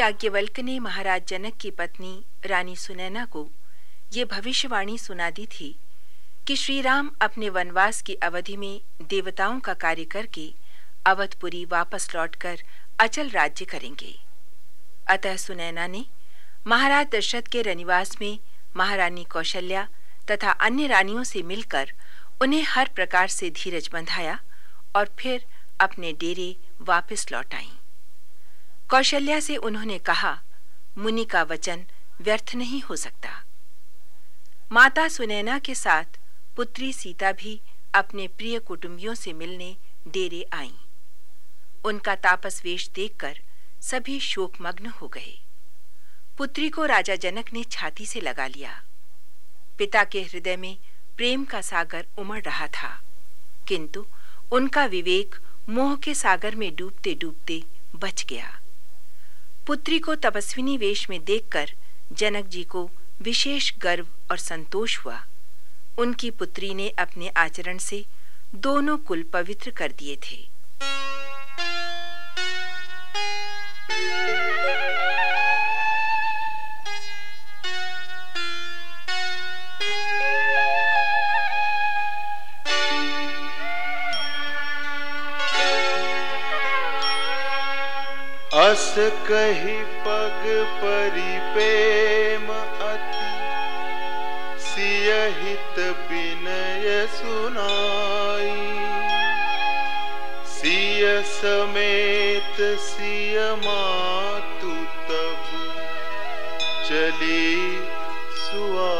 याज्ञवल्क ने महाराज जनक की पत्नी रानी सुनैना को ये भविष्यवाणी सुना दी थी कि श्री राम अपने वनवास की अवधि में देवताओं का कार्य करके अवधपुरी वापस लौटकर अचल राज्य करेंगे। अतः सुनैना ने महाराज दशरथ के रनिवास में महारानी कौशल्या तथा अन्य रानियों से मिलकर उन्हें हर प्रकार से धीरज बंधाया और फिर अपने डेरे वापस लौट आई। कौशल्या से उन्होंने कहा, मुनि का वचन व्यर्थ नहीं हो सकता। माता सुनैना के साथ पुत्री सीता भी अपने प्रिय कुटुंबियों से मिलने डेरे आईं। उनका तापस वेश देखकर सभी शोकमग्न हो गए। पुत्री को राजा जनक ने छाती से लगा लिया। पिता के हृदय में प्रेम का सागर उमड़ रहा था, किंतु उनका विवेक मोह के सागर में डूबते डूबते बच गया। पुत्री को तपस्विनी वेश में देखकर जनक जी को विशेष गर्व और संतोष हुआ। उनकी पुत्री ने अपने आचरण से दोनों कुल पवित्र कर दिए थे। अस कही पग परि प्रेम अति। सियहित विनय सुनाई। सिय समेत सिय मातु तब चली सुआय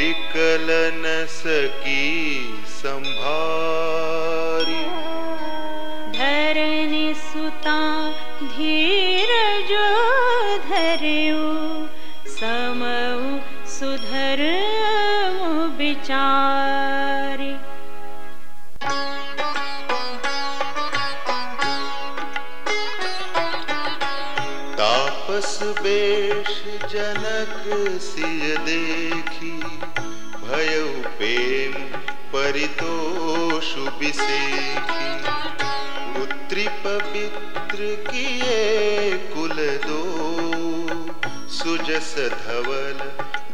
विकल न सकी संभारी। धरनि सुता धीर जो धरऊ समऊ सुधर विचारी। तापस बेश जनक सिय परितोषु बिसेखी पुत्री पवित्र किए कुल दो सुजस धवल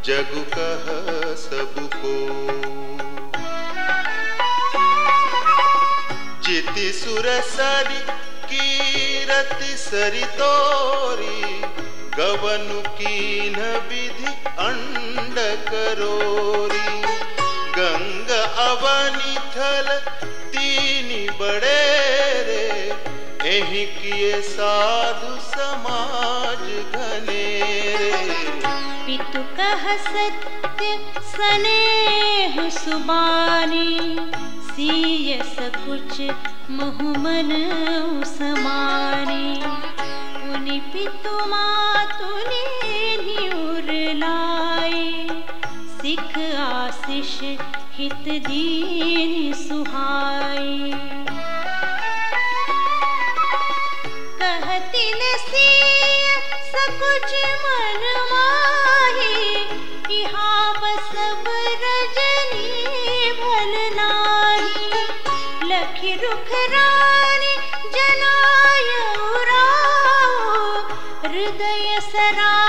जगु कह सबको। जिति सुर सरि कीरति सरि तोरी गवनु कीन विधि अंड करोरी गंग अवनिथल तीन बड़े रे। यही किए साधु समाज घने पितु कह सत्य सने सुबानी, सीय सकुच मुहुमन समानी। उनी पितु मातुनी हित दीन सुहाई। कहती नसीय सकुच मन माही यहाँ बसब रजनी भल नाही। लखी रुख रानी जनाय हृदय सराहत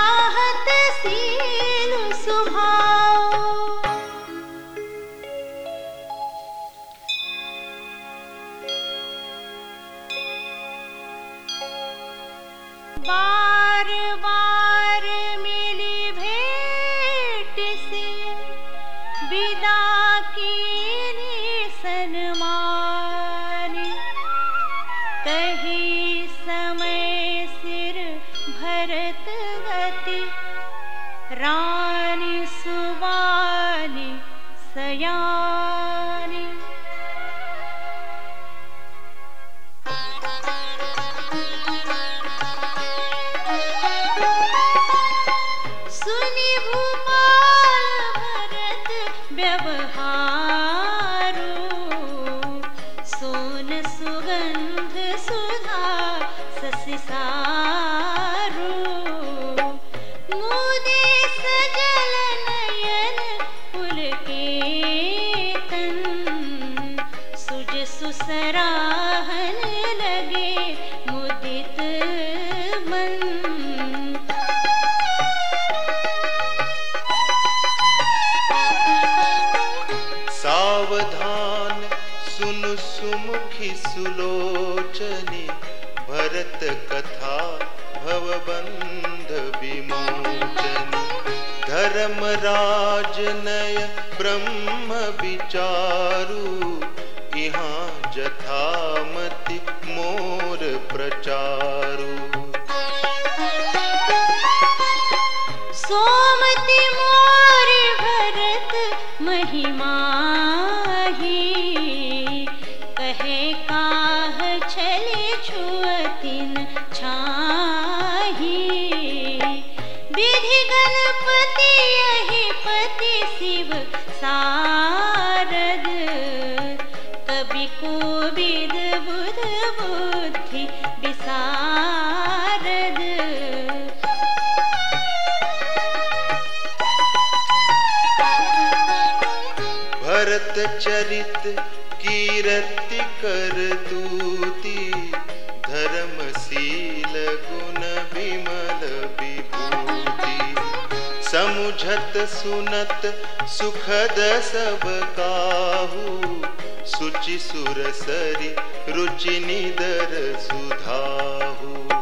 लगे मुदित मन। सावधान सुन सुमुखी सुलोचने भरत कथा भवबंध विमोचन। धर्मराज नय ब्रह्म विचारु। यहाँ जथामति मोर प्रचारु। कहे, काह छले छुअतिन छाही। विधि गणपति यही पति शिव सारद। कवि को विद बुध बुद्धि विसारद। भरत चरित कीरति समुझत सुनत सुखद सब काहू। सुचि सुर सरी रुचि निदर सुधाऊ